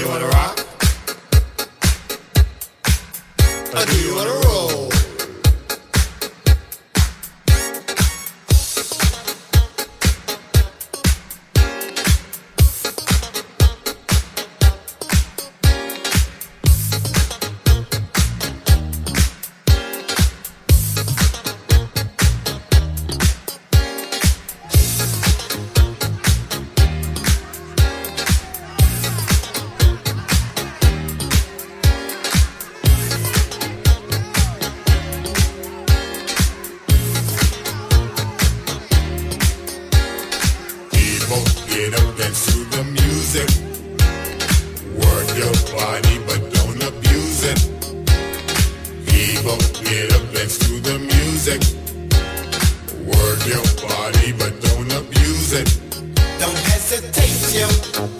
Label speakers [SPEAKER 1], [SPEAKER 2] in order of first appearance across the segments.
[SPEAKER 1] you wanna rock? Or do you wanna roll?
[SPEAKER 2] your body, but don't abuse it. Keep get up, let's the music. Work your body, but don't abuse it.
[SPEAKER 1] Don't hesitate, you.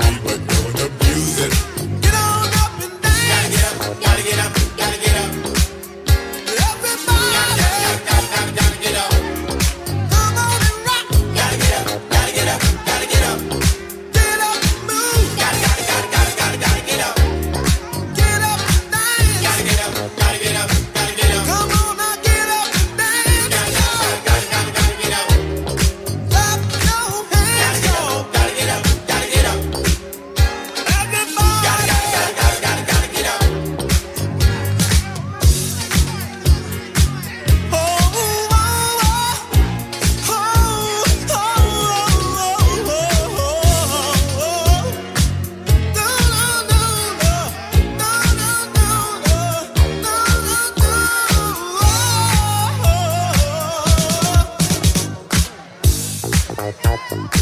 [SPEAKER 3] Bye.